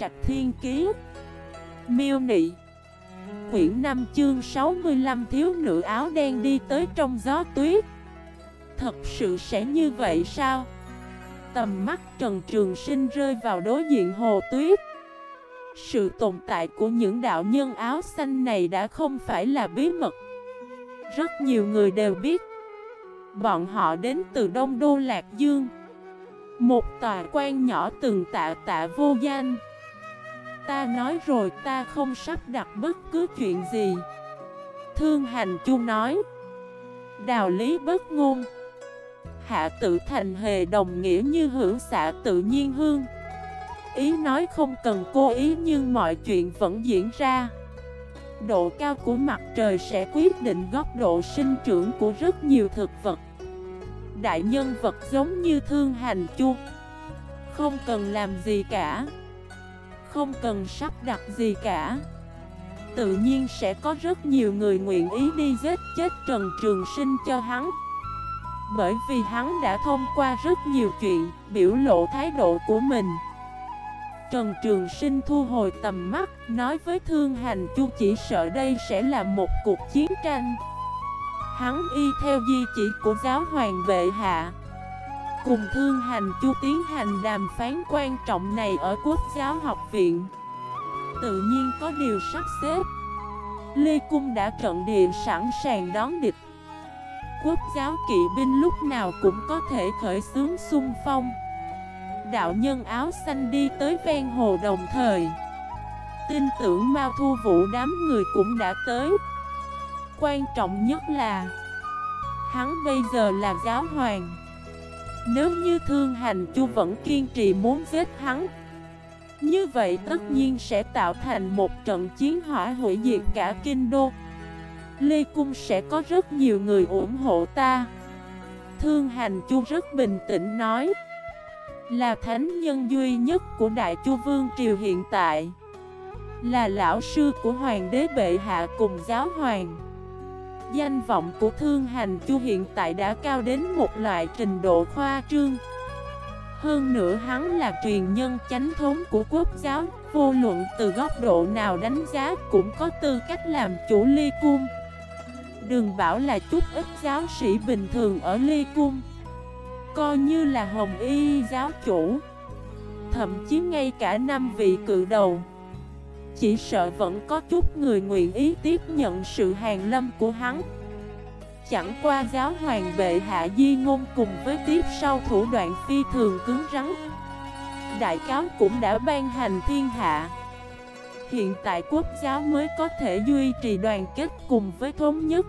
Trạch Thiên Kiế Miêu Nị. Quyển 5 chương 65 thiếu nữ áo đen đi tới trong gió tuyết. Thật sự sẽ như vậy sao? Tầm mắt Trần Trường Sinh rơi vào đối diện hồ tuyết. Sự tồn tại của những đạo nhân áo xanh này đã không phải là bí mật. Rất nhiều người đều biết. Bọn họ đến từ Đông Đô Lạc Dương. Một tòa quan nhỏ từng tạ tạ vô danh. Ta nói rồi ta không sắp đặt bất cứ chuyện gì. Thương hành chu nói. Đào lý bất ngôn. Hạ tự thành hề đồng nghĩa như hưởng xạ tự nhiên hương. Ý nói không cần cố ý nhưng mọi chuyện vẫn diễn ra. Độ cao của mặt trời sẽ quyết định góc độ sinh trưởng của rất nhiều thực vật. Đại nhân vật giống như thương hành chu. Không cần làm gì cả. Không cần sắp đặt gì cả. Tự nhiên sẽ có rất nhiều người nguyện ý đi giết chết Trần Trường Sinh cho hắn. Bởi vì hắn đã thông qua rất nhiều chuyện Biểu lộ thái độ của mình. Trần Trường Sinh thu hồi tầm mắt, Nói với Thương Hành Chu chỉ sợ đây sẽ là một cuộc chiến tranh. Hắn y theo di chỉ của giáo hoàng bệ hạ. Cùng Thương Hành Chu tiến hành đàm phán quan trọng này ở Quốc giáo học viện. Tự nhiên có điều sắp xếp. Lê Cung đã trận địa sẵn sàng đón địch. Quốc giáo kỵ binh lúc nào cũng có thể khởi xướng xung phong. Đạo nhân áo xanh đi tới ven hồ đồng thời. Tin tưởng Mao Thu Vũ đám người cũng đã tới. Quan trọng nhất là, Hắn bây giờ là giáo hoàng. Nếu như thương hành chu vẫn kiên trì muốn giết hắn, Như vậy tất nhiên sẽ tạo thành một trận chiến hỏa hủy diệt cả kinh đô. Lê Cung sẽ có rất nhiều người ủng hộ ta. Thương hành chu rất bình tĩnh nói, là thánh nhân duy nhất của Đại Chu Vương Triều hiện tại, Là lão sư của Hoàng đế Bệ Hạ cùng giáo hoàng. Danh vọng của Thương Hành Chu hiện tại đã cao đến một loại trình độ khoa trương. Hơn nữa hắn là truyền nhân chánh thống của quốc giáo, Vô luận từ góc độ nào đánh giá cũng có tư cách làm chủ ly cung. Đừng bảo là chút ít giáo sĩ bình thường ở ly cung. Coi như là hồng y giáo chủ. Thậm chí ngay cả năm vị cự đầu. Chỉ sợ vẫn có chút người nguyện ý tiếp nhận sự hàng lâm của hắn. Chẳng qua giáo hoàng bệ hạ di ngôn cùng với tiếp sau thủ đoạn phi thường cứng rắn. Đại cáo cũng đã ban hành thiên hạ. Hiện tại quốc giáo mới có thể duy trì đoàn kết cùng với thống nhất.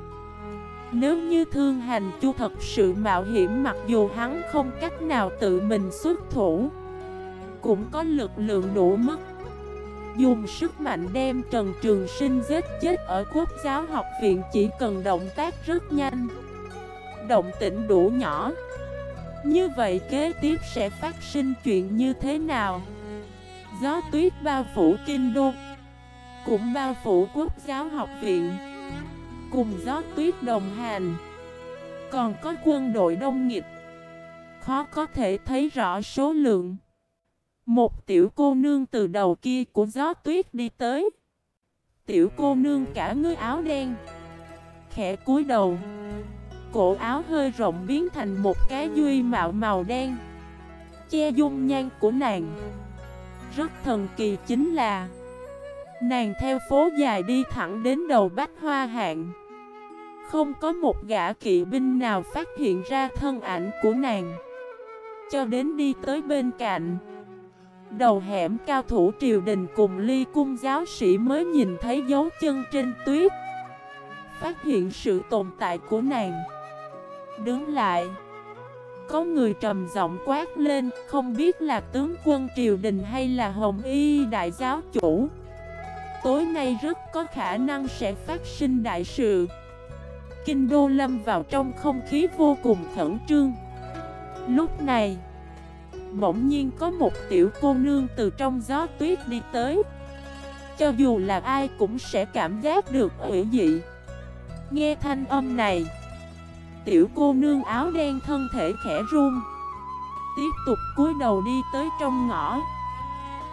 Nếu như thương hành chu thật sự mạo hiểm mặc dù hắn không cách nào tự mình xuất thủ, Cũng có lực lượng đủ mức. Dùng sức mạnh đem Trần Trường Sinh giết chết ở quốc giáo học viện chỉ cần động tác rất nhanh. Động tĩnh đủ nhỏ. Như vậy kế tiếp sẽ phát sinh chuyện như thế nào? Gió tuyết bao phủ kinh đô Cũng bao phủ quốc giáo học viện Cùng gió tuyết đồng hành, Còn có quân đội đông nghịch, Khó có thể thấy rõ số lượng. Một tiểu cô nương từ đầu kia của gió tuyết đi tới. Tiểu cô nương cả người áo đen, Khẽ cúi đầu. Cổ áo hơi rộng biến thành một cái duy mạo màu đen. Che dung nhan của nàng. Rất thần kỳ chính là, Nàng theo phố dài đi thẳng đến đầu bách hoa hạng. Không có một gã kỵ binh nào phát hiện ra thân ảnh của nàng. Cho đến đi tới bên cạnh Đầu hẻm cao thủ triều đình cùng ly cung giáo sĩ mới nhìn thấy dấu chân trên tuyết. Phát hiện sự tồn tại của nàng. Đứng lại. Có người trầm giọng quát lên, Không biết là tướng quân triều đình hay là hồng y đại giáo chủ. Tối nay rất có khả năng sẽ phát sinh đại sự. Kinh đô lâm vào trong không khí vô cùng khẩn trương. Lúc này Bỗng nhiên có một tiểu cô nương từ trong gió tuyết đi tới. Cho dù là ai cũng sẽ cảm giác được ủy dị. Nghe thanh âm này Tiểu cô nương áo đen thân thể khẽ run. Tiếp tục cúi đầu đi tới trong ngõ.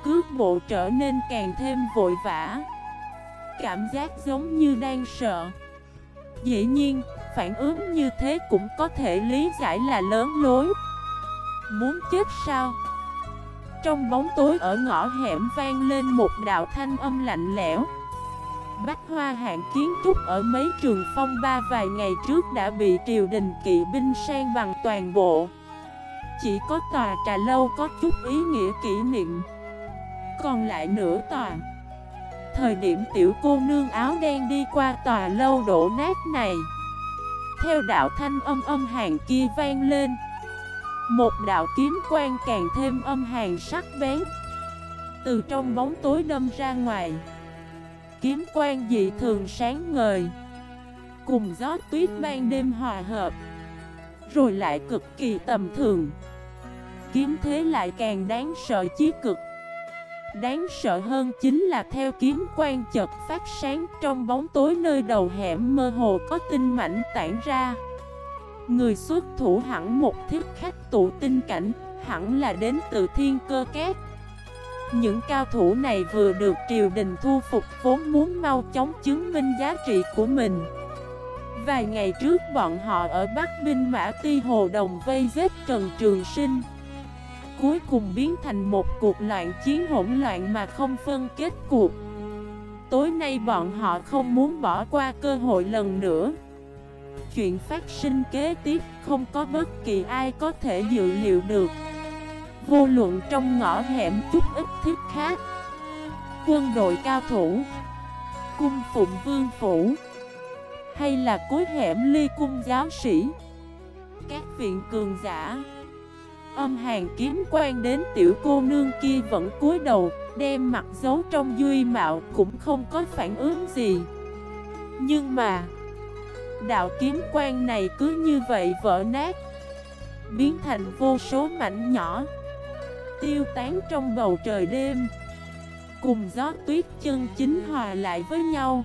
Cước bộ trở nên càng thêm vội vã. Cảm giác giống như đang sợ. Dĩ nhiên, phản ứng như thế cũng có thể lý giải là lớn lối. Muốn chết sao? Trong bóng tối ở ngõ hẻm vang lên một đạo thanh âm lạnh lẽo. Bách hoa hạng kiến trúc ở mấy trường phong ba vài ngày trước đã bị triều đình kỵ binh sang bằng toàn bộ. Chỉ có tòa trà lâu có chút ý nghĩa kỷ niệm. Còn lại nửa tòa. Thời điểm tiểu cô nương áo đen đi qua tòa lâu đổ nát này. Theo đạo thanh âm âm hàng kia vang lên một đạo kiếm quang càng thêm âm hàng sắc bén. Từ trong bóng tối đâm ra ngoài. Kiếm quang dị thường sáng ngời. Cùng gió tuyết ban đêm hòa hợp. Rồi lại cực kỳ tầm thường. Kiếm thế lại càng đáng sợ chí cực. Đáng sợ hơn chính là theo kiếm quang chật phát sáng trong bóng tối nơi đầu hẻm mơ hồ có tinh mảnh tản ra. Người xuất thủ hẳn một thiết khách tụ tinh cảnh, hẳn là đến từ thiên cơ két. Những cao thủ này vừa được triều đình thu phục vốn muốn mau chóng chứng minh giá trị của mình. Vài ngày trước bọn họ ở Bắc Binh Mã Ti Hồ Đồng vây giết Trần Trường Sinh. Cuối cùng biến thành một cuộc loạn chiến hỗn loạn mà không phân kết cuộc. Tối nay bọn họ không muốn bỏ qua cơ hội lần nữa. Chuyện phát sinh kế tiếp không có bất kỳ ai có thể dự liệu được. Vô luận trong ngõ hẻm chút ít thiết khác. Quân đội cao thủ, Cung phụng vương phủ, Hay là cuối hẻm ly cung giáo sĩ. Các viện cường giả, Âm hàng kiếm quan đến tiểu cô nương kia vẫn cúi đầu, Đem mặt giấu trong duy mạo cũng không có phản ứng gì. Nhưng mà Đạo kiếm quan này cứ như vậy vỡ nát, Biến thành vô số mảnh nhỏ, Tiêu tán trong bầu trời đêm. Cùng gió tuyết chân chính hòa lại với nhau.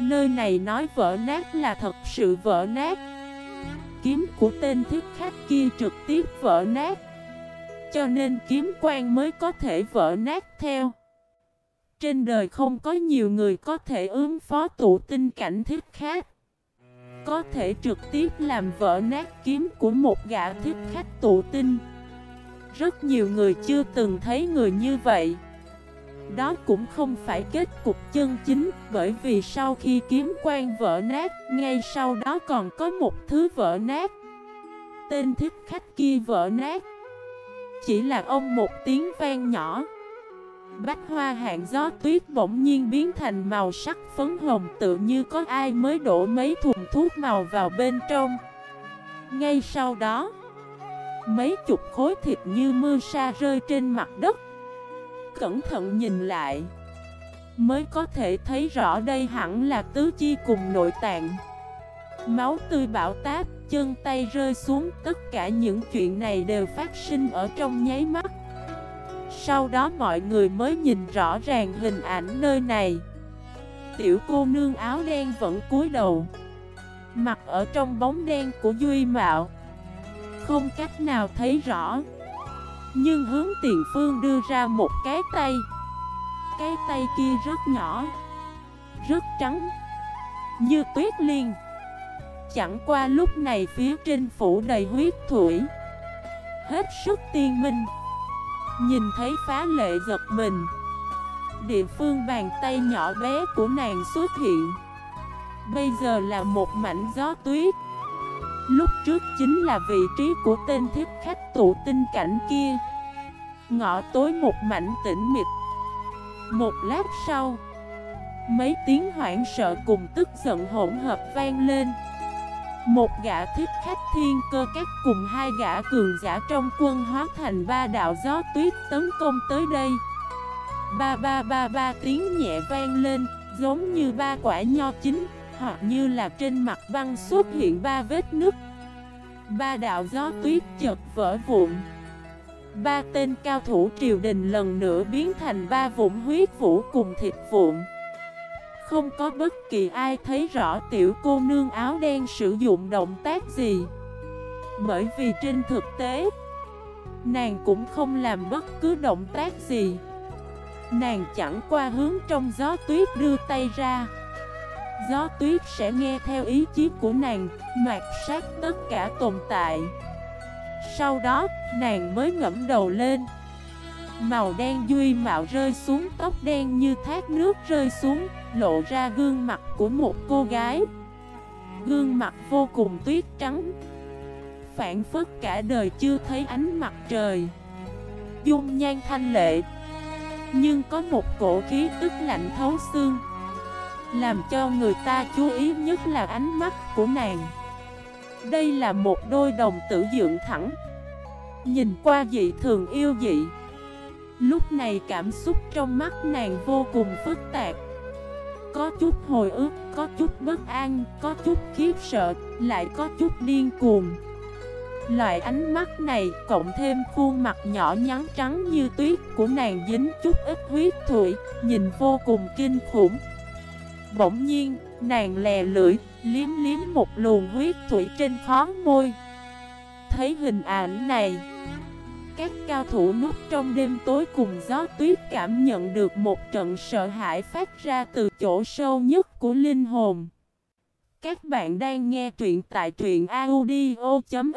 Nơi này nói vỡ nát là thật sự vỡ nát. Kiếm của tên thiết khách kia trực tiếp vỡ nát, Cho nên kiếm quan mới có thể vỡ nát theo. Trên đời không có nhiều người có thể ứng phó tụ tinh cảnh thiết khách có thể trực tiếp làm vỡ nát kiếm của một gã thiết khách tụ tinh. Rất nhiều người chưa từng thấy người như vậy. Đó cũng không phải kết cục chân chính, Bởi vì sau khi kiếm quan vỡ nát, Ngay sau đó còn có một thứ vỡ nát. Tên thích khách kia vỡ nát. Chỉ là ông một tiếng vang nhỏ. Bách hoa hạng gió tuyết bỗng nhiên biến thành màu sắc phấn hồng Tự như có ai mới đổ mấy thùng thuốc màu vào bên trong. Ngay sau đó Mấy chục khối thịt như mưa sa rơi trên mặt đất. Cẩn thận nhìn lại Mới có thể thấy rõ đây hẳn là tứ chi cùng nội tạng. Máu tươi bão táp, chân tay rơi xuống Tất cả những chuyện này đều phát sinh ở trong nháy mắt. Sau đó mọi người mới nhìn rõ ràng hình ảnh nơi này. Tiểu cô nương áo đen vẫn cúi đầu Mặt ở trong bóng đen của Duy Mạo. Không cách nào thấy rõ, nhưng hướng tiền phương đưa ra một cái tay. Cái tay kia rất nhỏ, Rất trắng, Như tuyết liên. Chẳng qua lúc này phía trên phủ đầy huyết thủy, Hết sức tiên minh. Nhìn thấy phá lệ giật mình. Địa phương bàn tay nhỏ bé của nàng xuất hiện. Bây giờ là một mảnh gió tuyết. Lúc trước chính là vị trí của tên thiếp khách tụ tinh cảnh kia. Ngõ tối một mảnh tĩnh mịch. Một lát sau, Mấy tiếng hoảng sợ cùng tức giận hỗn hợp vang lên. Một gã thiết khách thiên cơ các cùng hai gã cường giả trong quân hóa thành ba đạo gió tuyết tấn công tới đây. Ba ba ba ba tiếng nhẹ vang lên, Giống như ba quả nho chín, Hoặc như là trên mặt băng xuất hiện ba vết nứt. Ba đạo gió tuyết chật vỡ vụn. Ba tên cao thủ triều đình lần nữa biến thành ba vụn huyết vũ cùng thịt vụn. Không có bất kỳ ai thấy rõ tiểu cô nương áo đen sử dụng động tác gì. Bởi vì trên thực tế Nàng cũng không làm bất cứ động tác gì. Nàng chẳng qua hướng trong gió tuyết đưa tay ra. Gió tuyết sẽ nghe theo ý chí của nàng Mạt sát tất cả tồn tại. Sau đó, nàng mới ngẫm đầu lên. Màu đen duy mạo rơi xuống, tóc đen như thác nước rơi xuống, Lộ ra gương mặt của một cô gái. Gương mặt vô cùng tuyết trắng Phản phất cả đời chưa thấy ánh mặt trời. Dung nhan thanh lệ, Nhưng có một cổ khí tức lạnh thấu xương, Làm cho người ta chú ý nhất là ánh mắt của nàng. Đây là một đôi đồng tử dưỡng thẳng, Nhìn qua dị thường yêu dị. Lúc này cảm xúc trong mắt nàng vô cùng phức tạp. Có chút hồi ức, có chút bất an, có chút khiếp sợ, lại có chút điên cuồng. Loại ánh mắt này cộng thêm khuôn mặt nhỏ nhắn trắng như tuyết của nàng dính chút ít huyết thủy, nhìn vô cùng kinh khủng. Bỗng nhiên, nàng lè lưỡi, liếm liếm một luồng huyết thủy trên khó môi. Thấy hình ảnh này các cao thủ núp trong đêm tối cùng gió tuyết cảm nhận được một trận sợ hãi phát ra từ chỗ sâu nhất của linh hồn. Các bạn đang nghe truyện tại truyện audio.fif